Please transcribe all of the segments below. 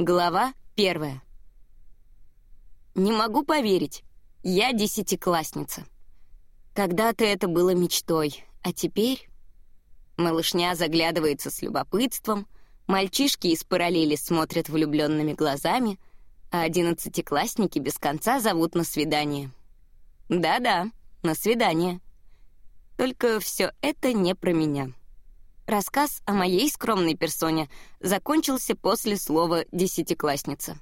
Глава первая. Не могу поверить. Я десятиклассница. Когда-то это было мечтой, а теперь... Малышня заглядывается с любопытством, мальчишки из параллели смотрят влюбленными глазами, а одиннадцатиклассники без конца зовут на свидание. Да-да, на свидание. Только все это не про меня. Рассказ о моей скромной персоне закончился после слова «десятиклассница».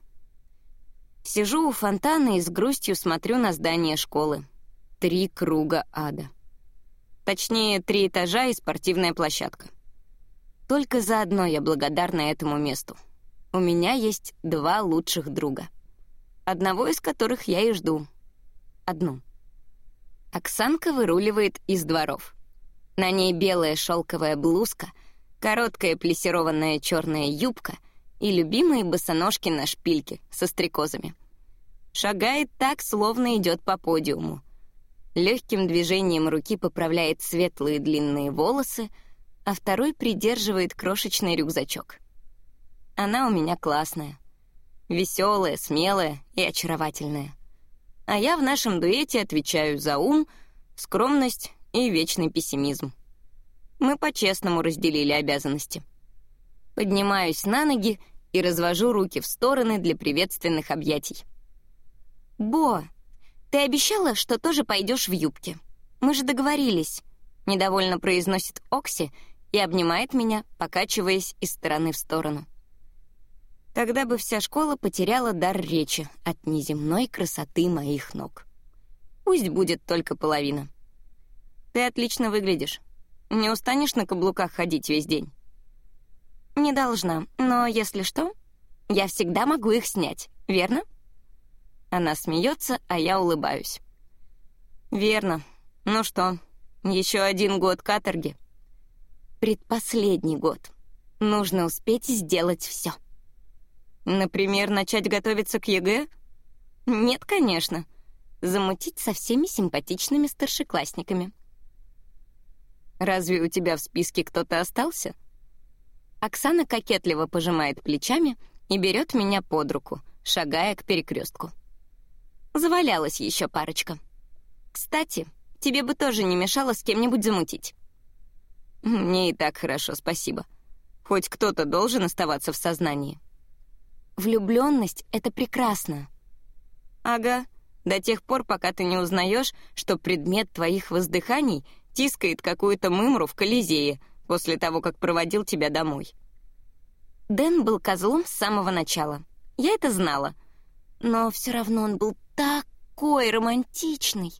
Сижу у фонтана и с грустью смотрю на здание школы. Три круга ада. Точнее, три этажа и спортивная площадка. Только заодно я благодарна этому месту. У меня есть два лучших друга. Одного из которых я и жду. Одну. Оксанка выруливает из дворов — на ней белая шелковая блузка, короткая плессированная черная юбка и любимые босоножки на шпильке со стрекозами. Шагает так, словно идет по подиуму. Легким движением руки поправляет светлые длинные волосы, а второй придерживает крошечный рюкзачок. Она у меня классная. Веселая, смелая и очаровательная. А я в нашем дуэте отвечаю за ум, скромность и вечный пессимизм. Мы по-честному разделили обязанности. Поднимаюсь на ноги и развожу руки в стороны для приветственных объятий. «Бо, ты обещала, что тоже пойдешь в юбке. Мы же договорились», — недовольно произносит Окси и обнимает меня, покачиваясь из стороны в сторону. Тогда бы вся школа потеряла дар речи от неземной красоты моих ног. Пусть будет только половина. Ты отлично выглядишь. Не устанешь на каблуках ходить весь день? Не должна, но если что, я всегда могу их снять, верно? Она смеется, а я улыбаюсь. Верно. Ну что, еще один год каторги? Предпоследний год. Нужно успеть сделать все. Например, начать готовиться к ЕГЭ? Нет, конечно. Замутить со всеми симпатичными старшеклассниками. Разве у тебя в списке кто-то остался? Оксана кокетливо пожимает плечами и берет меня под руку, шагая к перекрестку. Завалялась еще парочка. Кстати, тебе бы тоже не мешало с кем-нибудь замутить. Мне и так хорошо, спасибо. Хоть кто-то должен оставаться в сознании. Влюбленность — это прекрасно. Ага, до тех пор, пока ты не узнаешь, что предмет твоих воздыханий — тискает какую-то мымру в Колизее после того, как проводил тебя домой. Дэн был козлом с самого начала. Я это знала. Но все равно он был такой романтичный.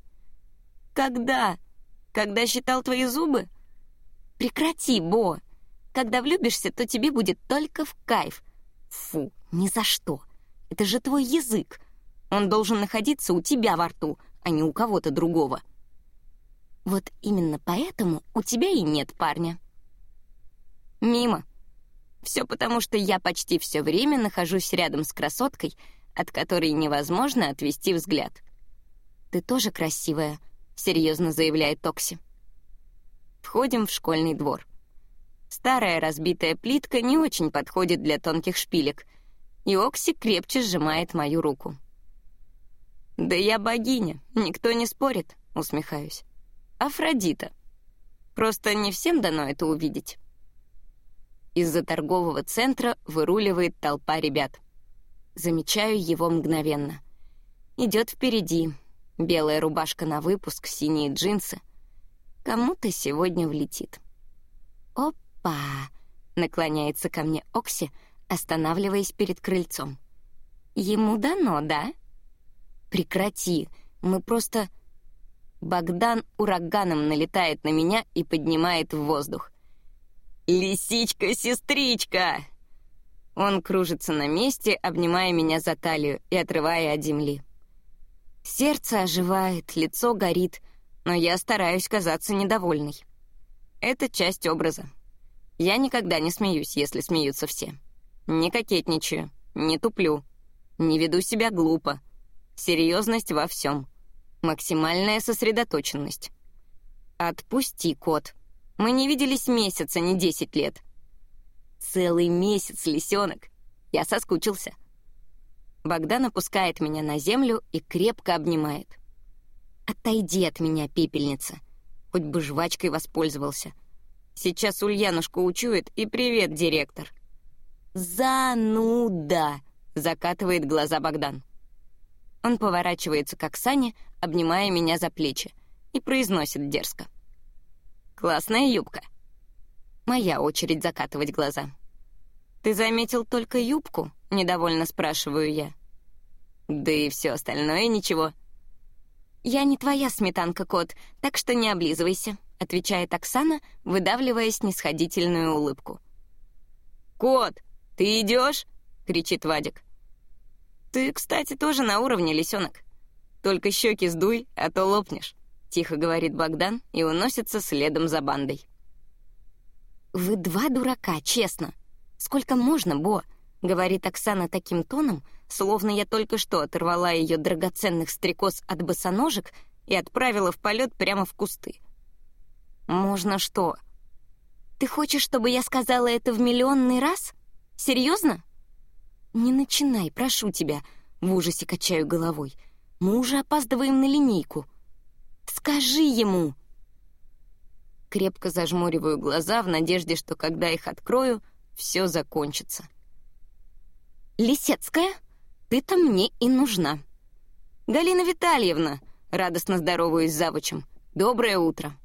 Когда? Когда считал твои зубы? Прекрати, Бо. Когда влюбишься, то тебе будет только в кайф. Фу, ни за что. Это же твой язык. Он должен находиться у тебя во рту, а не у кого-то другого. Вот именно поэтому у тебя и нет парня. Мимо. Все потому, что я почти все время нахожусь рядом с красоткой, от которой невозможно отвести взгляд. Ты тоже красивая, серьезно заявляет Токси. Входим в школьный двор. Старая разбитая плитка не очень подходит для тонких шпилек, и Окси крепче сжимает мою руку. «Да я богиня, никто не спорит», — усмехаюсь. Афродита. Просто не всем дано это увидеть. Из-за торгового центра выруливает толпа ребят. Замечаю его мгновенно. Идет впереди. Белая рубашка на выпуск, синие джинсы. Кому-то сегодня влетит. «Опа!» — наклоняется ко мне Окси, останавливаясь перед крыльцом. «Ему дано, да?» «Прекрати, мы просто...» Богдан ураганом налетает на меня и поднимает в воздух. «Лисичка-сестричка!» Он кружится на месте, обнимая меня за талию и отрывая от земли. Сердце оживает, лицо горит, но я стараюсь казаться недовольной. Это часть образа. Я никогда не смеюсь, если смеются все. Не кокетничаю, не туплю, не веду себя глупо. Серьезность во всем. Максимальная сосредоточенность. «Отпусти, кот. Мы не виделись месяца, не десять лет». «Целый месяц, лисенок. Я соскучился. Богдан опускает меня на землю и крепко обнимает. «Отойди от меня, пепельница. Хоть бы жвачкой воспользовался. Сейчас Ульянушку учует, и привет, директор». «Зануда!» — закатывает глаза Богдан. Он поворачивается к Оксане, обнимая меня за плечи, и произносит дерзко. «Классная юбка». Моя очередь закатывать глаза. «Ты заметил только юбку?» — недовольно спрашиваю я. «Да и все остальное ничего». «Я не твоя сметанка, кот, так что не облизывайся», — отвечает Оксана, выдавливая снисходительную улыбку. «Кот, ты идешь?» — кричит Вадик. «Ты, кстати, тоже на уровне, лисенок. Только щеки сдуй, а то лопнешь», — тихо говорит Богдан и уносится следом за бандой. «Вы два дурака, честно. Сколько можно, Бо?» — говорит Оксана таким тоном, словно я только что оторвала ее драгоценных стрекоз от босоножек и отправила в полет прямо в кусты. «Можно что?» «Ты хочешь, чтобы я сказала это в миллионный раз? Серьезно?» «Не начинай, прошу тебя», — в ужасе качаю головой. «Мы уже опаздываем на линейку». «Скажи ему!» Крепко зажмуриваю глаза в надежде, что когда их открою, все закончится. «Лисецкая, ты-то мне и нужна». «Галина Витальевна», — радостно здороваюсь с завучем, — «доброе утро».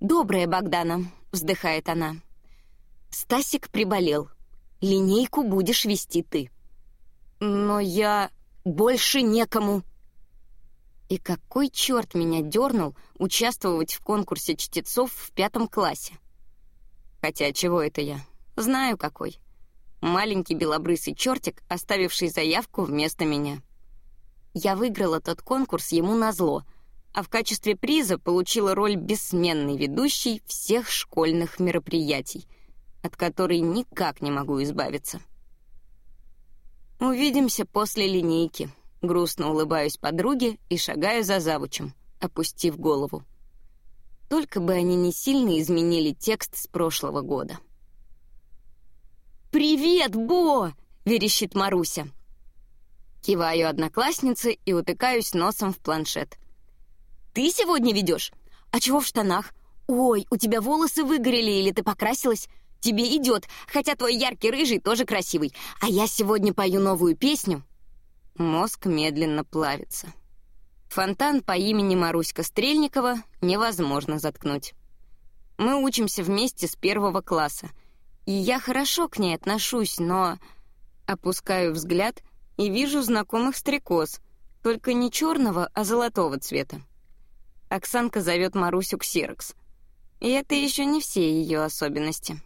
«Доброе, Богдана», — вздыхает она. «Стасик приболел. Линейку будешь вести ты». «Но я... больше некому», и какой черт меня дернул участвовать в конкурсе чтецов в пятом классе? Хотя чего это я? Знаю какой. Маленький белобрысый чертик, оставивший заявку вместо меня. Я выиграла тот конкурс ему назло, а в качестве приза получила роль бессменной ведущей всех школьных мероприятий, от которой никак не могу избавиться. Увидимся после линейки. Грустно улыбаюсь подруге и шагаю за завучем, опустив голову. Только бы они не сильно изменили текст с прошлого года. «Привет, Бо!» — верещит Маруся. Киваю однокласснице и утыкаюсь носом в планшет. «Ты сегодня ведешь? А чего в штанах? Ой, у тебя волосы выгорели или ты покрасилась? Тебе идет, хотя твой яркий рыжий тоже красивый. А я сегодня пою новую песню. Мозг медленно плавится. Фонтан по имени Маруська Стрельникова невозможно заткнуть. Мы учимся вместе с первого класса, и я хорошо к ней отношусь, но... Опускаю взгляд и вижу знакомых стрекоз, только не черного, а золотого цвета. Оксанка зовет Марусю Ксерокс. И это еще не все ее особенности.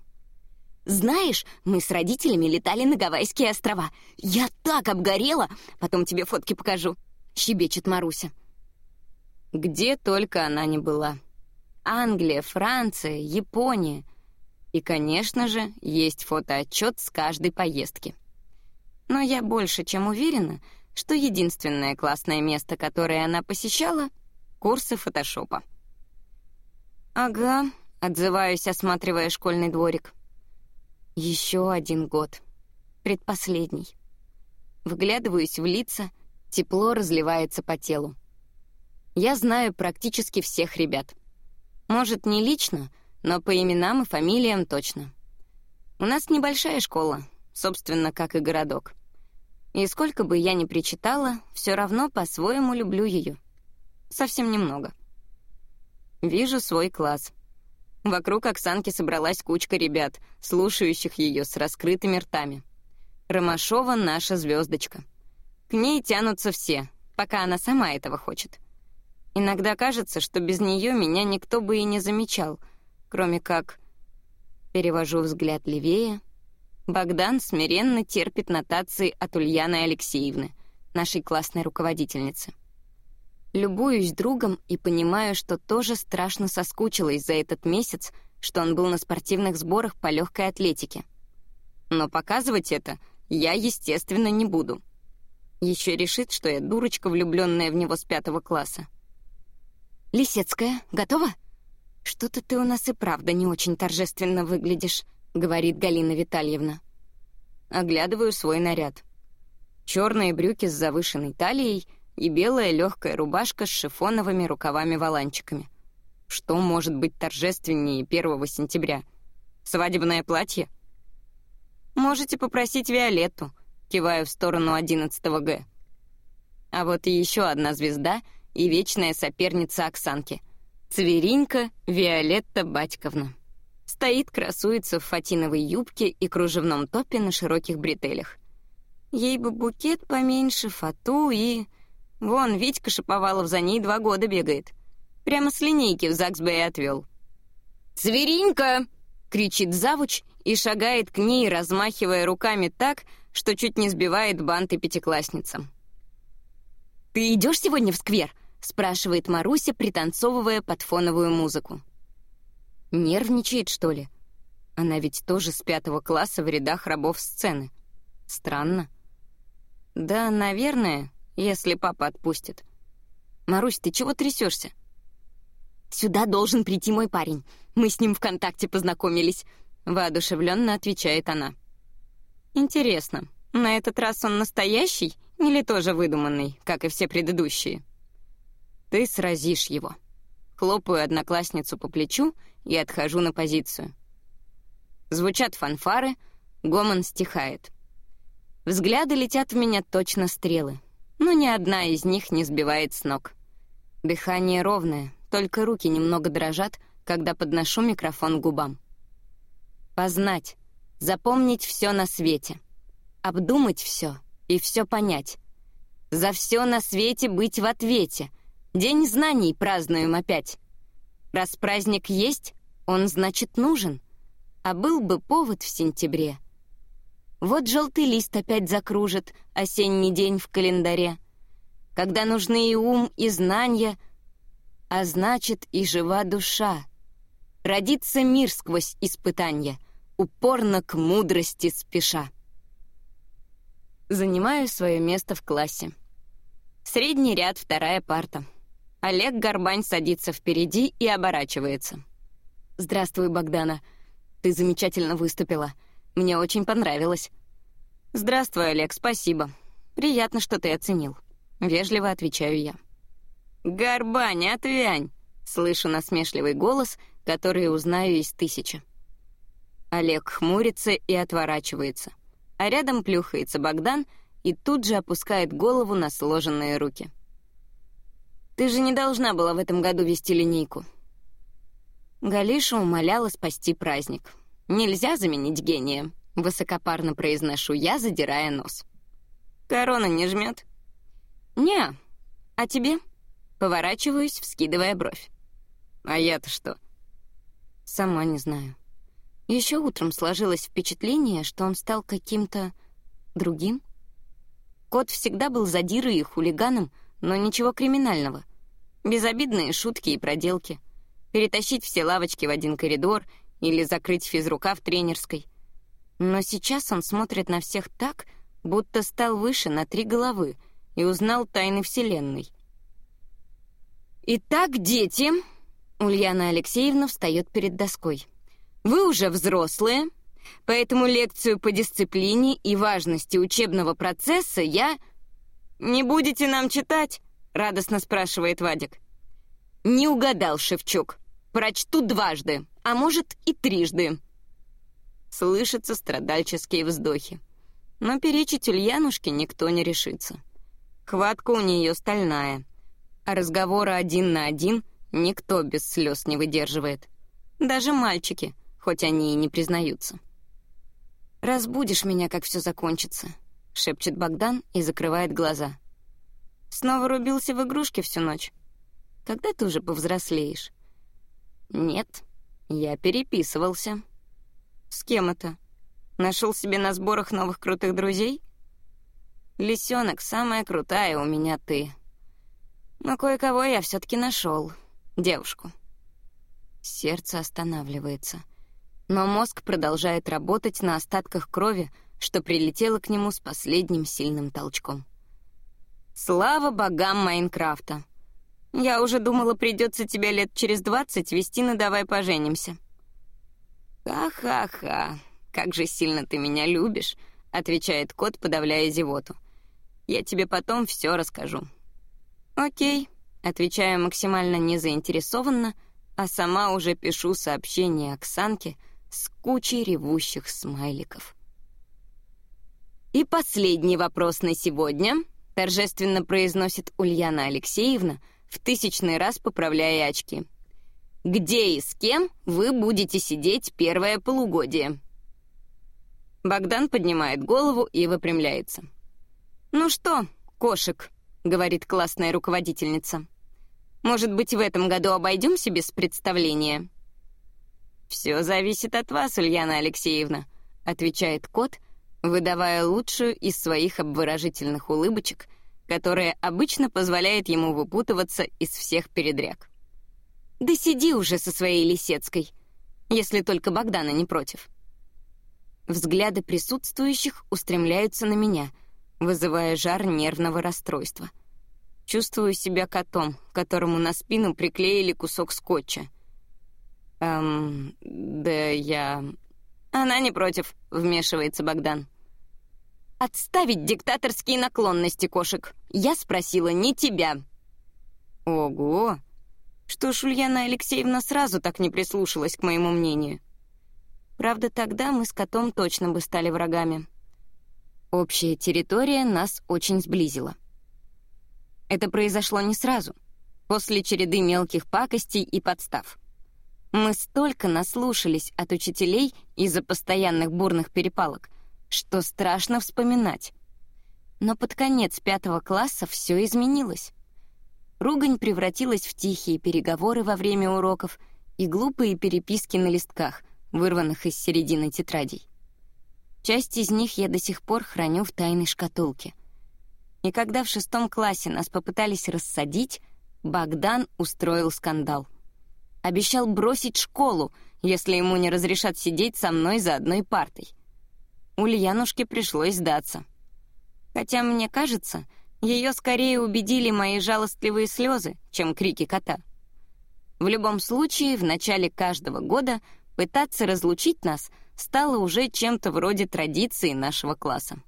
Знаешь, мы с родителями летали на Гавайские острова. Я так обгорела! Потом тебе фотки покажу», — щебечет Маруся. Где только она не была. Англия, Франция, Япония. И, конечно же, есть фотоотчет с каждой поездки. Но я больше чем уверена, что единственное классное место, которое она посещала — курсы фотошопа. «Ага», — отзываюсь, осматривая школьный дворик — еще один год. Предпоследний. Вглядываюсь в лица, тепло разливается по телу. Я знаю практически всех ребят. Может, не лично, но по именам и фамилиям точно. У нас небольшая школа, собственно, как и городок. И сколько бы я ни причитала, все равно по-своему люблю ее. Совсем немного. Вижу свой класс — Вокруг Оксанки собралась кучка ребят, слушающих ее с раскрытыми ртами. Ромашова — наша звездочка. К ней тянутся все, пока она сама этого хочет. Иногда кажется, что без нее меня никто бы и не замечал, кроме как... Перевожу взгляд левее. Богдан смиренно терпит нотации от Ульяны Алексеевны, нашей классной руководительницы. Любуюсь другом и понимаю, что тоже страшно соскучилась за этот месяц, что он был на спортивных сборах по легкой атлетике. Но показывать это я, естественно, не буду. Еще решит, что я дурочка, влюбленная в него с пятого класса. «Лисецкая, готова?» «Что-то ты у нас и правда не очень торжественно выглядишь», — говорит Галина Витальевна. оглядываю свой наряд. Черные брюки с завышенной талией и белая легкая рубашка с шифоновыми рукавами-воланчиками. Что может быть торжественнее 1 сентября? Свадебное платье? Можете попросить Виолетту, киваю в сторону 11 Г. А вот и еще одна звезда и вечная соперница Оксанки. Цверинка Виолетта Батьковна. Стоит, красуется в фатиновой юбке и кружевном топе на широких бретелях. Ей бы букет поменьше, фату и... Вон, Витька Шаповалов за ней два года бегает. Прямо с линейки в Заксбэй отвел. «Зверинка!» — кричит завуч и шагает к ней, размахивая руками так, что чуть не сбивает банты пятиклассницам. «Ты идешь сегодня в сквер?» — спрашивает Маруся, пританцовывая под фоновую музыку. Нервничает, что ли? Она ведь тоже с пятого класса в рядах рабов сцены. Странно. Да, наверное, если папа отпустит. Марусь, ты чего трясешься? Сюда должен прийти мой парень. Мы с ним ВКонтакте познакомились. Воодушевленно отвечает она. Интересно, на этот раз он настоящий или тоже выдуманный, как и все предыдущие? Ты сразишь его. Хлопаю одноклассницу по плечу и отхожу на позицию. Звучат фанфары, гомон стихает. Взгляды летят в меня точно стрелы, но ни одна из них не сбивает с ног. Дыхание ровное, только руки немного дрожат, когда подношу микрофон к губам. Познать, запомнить все на свете, обдумать все и все понять. За все на свете быть в ответе. День знаний празднуем опять. Раз праздник есть, он, значит, нужен. А был бы повод в сентябре — вот желтый лист опять закружит осенний день в календаре, когда нужны и ум, и знания, а значит и жива душа. Родится мир сквозь испытания, упорно к мудрости спеша. Занимаю свое место в классе. Средний ряд, вторая парта. Олег Горбань садится впереди и оборачивается. «Здравствуй, Богдана. Ты замечательно выступила. Мне очень понравилось». «Здравствуй, Олег, спасибо. Приятно, что ты оценил». Вежливо отвечаю я. «Горбань, отвянь!» Слышу насмешливый голос, который узнаю из тысячи. Олег хмурится и отворачивается, а рядом плюхается Богдан и тут же опускает голову на сложенные руки. «Ты же не должна была в этом году вести линейку». Галиша умоляла спасти праздник. Нельзя заменить гения. Высокопарно произношу я, задирая нос. Корона не жмет? Не. А тебе? Поворачиваюсь, вскидывая бровь. А я-то что? Сама не знаю. Еще утром сложилось впечатление, что он стал каким-то другим. Кот всегда был задирой и хулиганом, но ничего криминального. Безобидные шутки и проделки — перетащить все лавочки в один коридор или закрыть физрука в тренерской. Но сейчас он смотрит на всех так, будто стал выше на три головы и узнал тайны Вселенной. «Итак, дети...» — Ульяна Алексеевна встает перед доской. «Вы уже взрослые, поэтому лекцию по дисциплине и важности учебного процесса я...» «Не будете нам читать?» — радостно спрашивает Вадик. «Не угадал, Шевчук. Прочту дважды, а может и трижды». Слышатся страдальческие вздохи. Но перечить Ульянушке никто не решится. Хватка у нее стальная, а разговора один на один никто без слез не выдерживает. Даже мальчики, хоть они и не признаются. «Разбудишь меня, как все закончится», — шепчет Богдан и закрывает глаза. «Снова рубился в игрушки всю ночь? Когда ты уже повзрослеешь?» «Нет, я переписывался». «С кем это? Нашел себе на сборах новых крутых друзей?» «Лисенок, самая крутая у меня ты». Но кое-кого я все таки нашел. Девушку. Сердце останавливается. Но мозг продолжает работать на остатках крови, что прилетело к нему с последним сильным толчком. Слава богам Майнкрафта! Я уже думала, придется тебя лет через двадцать вести на «Давай поженимся». «Ха-ха-ха, как же сильно ты меня любишь», — отвечает кот, подавляя зевоту. «Я тебе потом все расскажу». «Окей», — отвечаю максимально незаинтересованно, а сама уже пишу сообщение Оксанке с кучей ревущих смайликов. «И последний вопрос на сегодня», — торжественно произносит Ульяна Алексеевна, в тысячный раз поправляя очки. «Где и с кем вы будете сидеть первое полугодие?» Богдан поднимает голову и выпрямляется. «Ну что, кошек», — говорит классная руководительница, «может быть, в этом году обойдемся без представления?» «Все зависит от вас, Ульяна Алексеевна», — отвечает кот, выдавая лучшую из своих обворожительных улыбочек, которая обычно позволяет ему выпутываться из всех передряг. «Да сиди уже со своей Лисецкой, если только Богдана не против». Взгляды присутствующих устремляются на меня, вызывая жар нервного расстройства. Чувствую себя котом, которому на спину приклеили кусок скотча. Эм, да я... Она не против, вмешивается Богдан. Отставить диктаторские наклонности, кошек. Я спросила не тебя. Ого! Что ж, Ульяна Алексеевна сразу так не прислушалась к моему мнению. Правда, тогда мы с котом точно бы стали врагами. Общая территория нас очень сблизила. Это произошло не сразу, после череды мелких пакостей и подстав. Мы столько наслушались от учителей из-за постоянных бурных перепалок, что страшно вспоминать. Но под конец пятого класса все изменилось. Ругань превратилась в тихие переговоры во время уроков и глупые переписки на листках — вырванных из середины тетрадей. Часть из них я до сих пор храню в тайной шкатулке. И когда в шестом классе нас попытались рассадить, Богдан устроил скандал. Обещал бросить школу, если ему не разрешат сидеть со мной за одной партой. Ульянушке пришлось сдаться. Хотя, мне кажется, ее скорее убедили мои жалостливые слезы, чем крики кота. В любом случае, в начале каждого года — Пытаться разлучить нас стало уже чем-то вроде традиции нашего класса.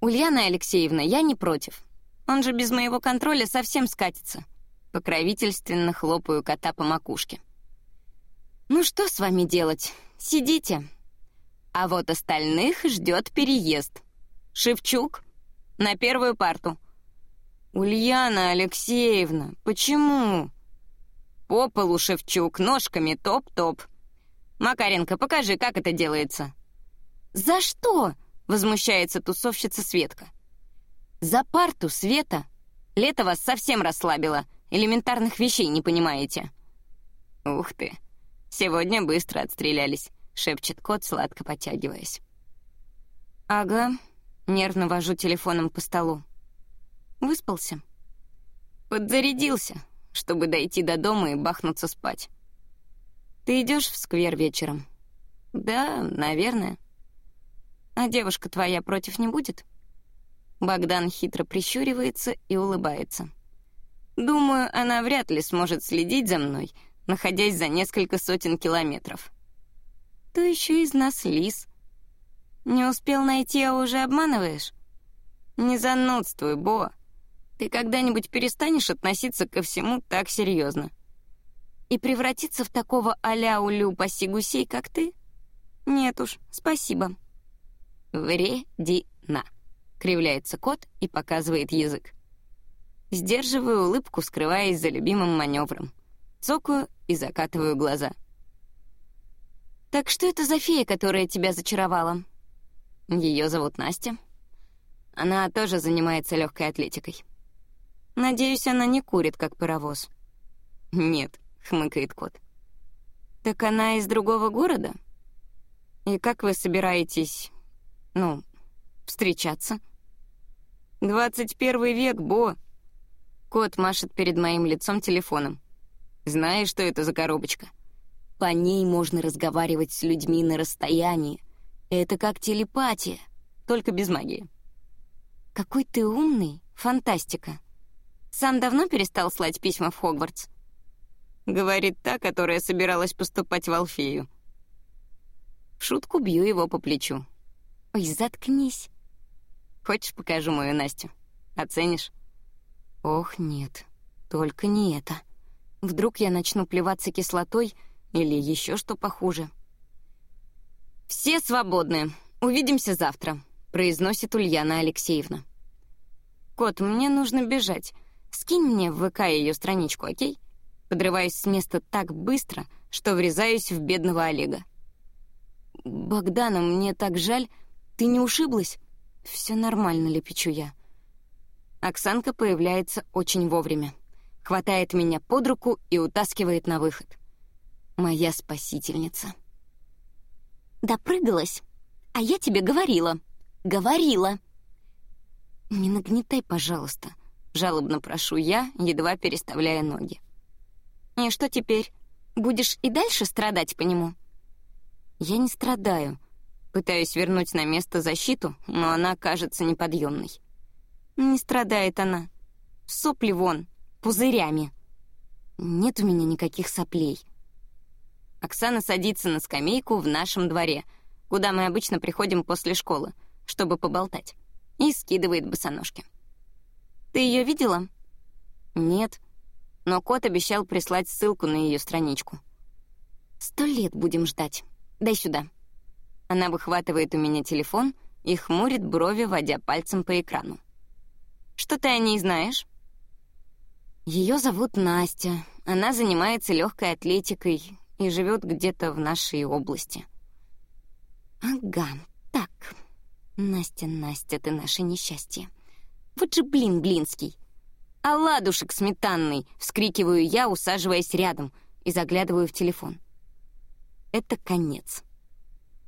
«Ульяна Алексеевна, я не против. Он же без моего контроля совсем скатится». Покровительственно хлопаю кота по макушке. «Ну что с вами делать? Сидите. А вот остальных ждет переезд. Шевчук, на первую парту». «Ульяна Алексеевна, почему?» По полу Шевчук, ножками топ-топ. Макаренко, покажи, как это делается. За что? Возмущается тусовщица Светка. За парту, Света. Лето вас совсем расслабило. Элементарных вещей не понимаете. Ух ты. Сегодня быстро отстрелялись, шепчет кот, сладко потягиваясь. Ага. Нервно вожу телефоном по столу. Выспался. Подзарядился, чтобы дойти до дома и бахнуться спать. Ты идешь в сквер вечером? Да, наверное. А девушка твоя против не будет? Богдан хитро прищуривается и улыбается. Думаю, она вряд ли сможет следить за мной, находясь за несколько сотен километров. То еще из нас лис. Не успел найти, а уже обманываешь? Не занудствуй, Бо. Ты когда-нибудь перестанешь относиться ко всему так серьезно? И превратиться в такого а-ля улю паси как ты? Нет уж, спасибо. Вредина. Кривляется кот и показывает язык. Сдерживаю улыбку, скрываясь за любимым маневром. Цокаю и закатываю глаза. «Так что это за фея, которая тебя зачаровала?» Ее зовут Настя. Она тоже занимается легкой атлетикой. Надеюсь, она не курит, как паровоз. Нет, хмыкает кот. Так она из другого города? И как вы собираетесь, ну, встречаться? Двадцать первый век, Бо. Кот машет перед моим лицом телефоном. Знаешь, что это за коробочка? По ней можно разговаривать с людьми на расстоянии. Это как телепатия, только без магии. Какой ты умный, фантастика. Сам давно перестал слать письма в Хогвартс? Говорит та, которая собиралась поступать в Алфею. В шутку бью его по плечу. Ой, заткнись. Хочешь, покажу мою Настю? Оценишь? Ох, нет, только не это. Вдруг я начну плеваться кислотой или еще что похуже. «Все свободны. Увидимся завтра», — произносит Ульяна Алексеевна. «Кот, мне нужно бежать. Скинь мне в ВК ее страничку, окей?» Подрываюсь с места так быстро, что врезаюсь в бедного Олега. «Богдана, мне так жаль. Ты не ушиблась?» «Все нормально», — лепечу я. Оксанка появляется очень вовремя. Хватает меня под руку и утаскивает на выход. Моя спасительница. Допрыгалась. А я тебе говорила. Говорила. Не нагнетай, пожалуйста. Жалобно прошу я, едва переставляя ноги. И что теперь? Будешь и дальше страдать по нему? Я не страдаю. Пытаюсь вернуть на место защиту, но она кажется неподъемной. Не страдает она. Сопли вон, пузырями. Нет у меня никаких соплей. Оксана садится на скамейку в нашем дворе, куда мы обычно приходим после школы, чтобы поболтать, и скидывает босоножки. «Ты ее видела?» «Нет», но кот обещал прислать ссылку на ее страничку. «Сто лет будем ждать. Дай сюда». Она выхватывает у меня телефон и хмурит брови, водя пальцем по экрану. Что ты о ней знаешь? Ее зовут Настя. Она занимается легкой атлетикой и живет где-то в нашей области. Ага, так. Настя, Настя, ты наше несчастье. Вот же блин, блинский. А ладушек сметанный, вскрикиваю я, усаживаясь рядом и заглядываю в телефон. Это конец.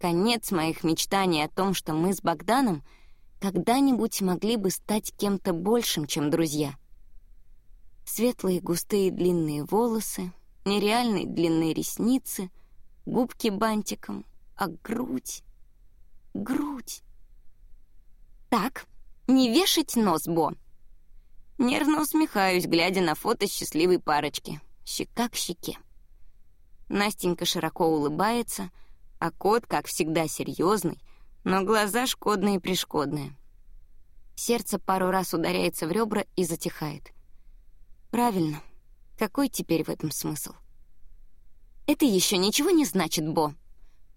Конец моих мечтаний о том, что мы с Богданом — когда-нибудь могли бы стать кем-то большим, чем друзья. Светлые густые длинные волосы, нереальные длинные ресницы, губки бантиком, а грудь... грудь... Так, не вешать нос, Бо. Нервно усмехаюсь, глядя на фото счастливой парочки, щека к щеке. Настенька широко улыбается, а кот, как всегда, серьезный, но глаза шкодные-пришкодные. Сердце пару раз ударяется в ребра и затихает. Правильно. Какой теперь в этом смысл? Это еще ничего не значит, Бо.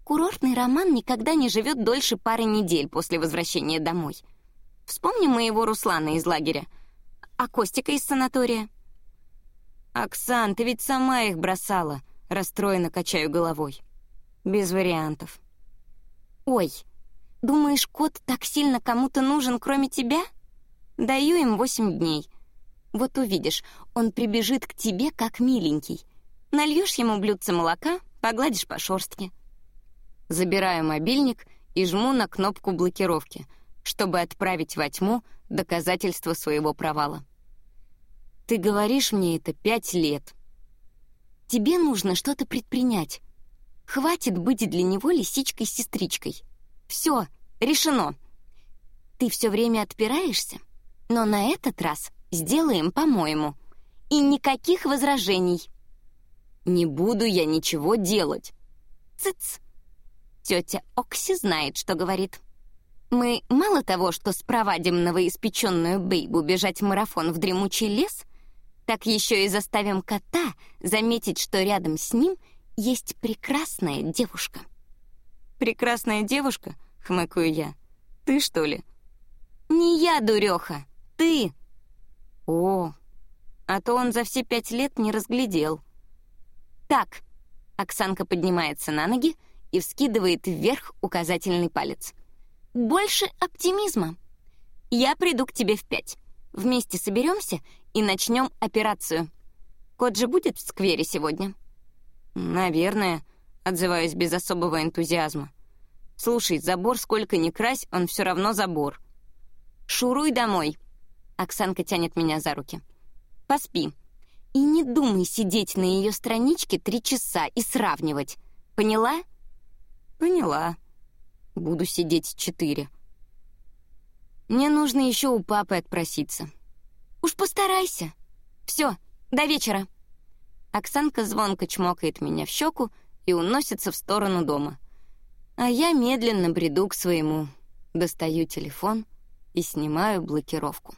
Курортный роман никогда не живет дольше пары недель после возвращения домой. Вспомни моего Руслана из лагеря, а Костика из санатория. Оксан, ты ведь сама их бросала, расстроенно качаю головой. Без вариантов. Ой, Думаешь, кот так сильно кому-то нужен, кроме тебя? Даю им восемь дней. Вот увидишь, он прибежит к тебе как миленький. Нальешь ему блюдце молока, погладишь по шорстке. Забираю мобильник и жму на кнопку блокировки, чтобы отправить во тьму доказательство своего провала. Ты говоришь мне это пять лет. Тебе нужно что-то предпринять. Хватит быть для него лисичкой-сестричкой. Все, решено. Ты все время отпираешься, но на этот раз сделаем по-моему. И никаких возражений. Не буду я ничего делать. Цыц. Тетя Окси знает, что говорит. Мы мало того, что спровадим новоиспеченную Бейбу бежать в марафон в дремучий лес, так еще и заставим кота заметить, что рядом с ним есть прекрасная девушка. «Прекрасная девушка?» — хмыкаю я. «Ты, что ли?» «Не я, дуреха, ты!» «О, а то он за все пять лет не разглядел». «Так», — Оксанка поднимается на ноги и вскидывает вверх указательный палец. «Больше оптимизма. Я приду к тебе в пять. Вместе соберемся и начнем операцию. Кот же будет в сквере сегодня?» «Наверное», отзываюсь без особого энтузиазма. «Слушай, забор сколько ни крась, он все равно забор». «Шуруй домой!» Оксанка тянет меня за руки. «Поспи. И не думай сидеть на ее страничке три часа и сравнивать. Поняла?» «Поняла. Буду сидеть четыре». «Мне нужно еще у папы отпроситься». «Уж постарайся. Все, до вечера». Оксанка звонко чмокает меня в щеку и уносится в сторону дома. А я медленно бреду к своему Достаю телефон и снимаю блокировку.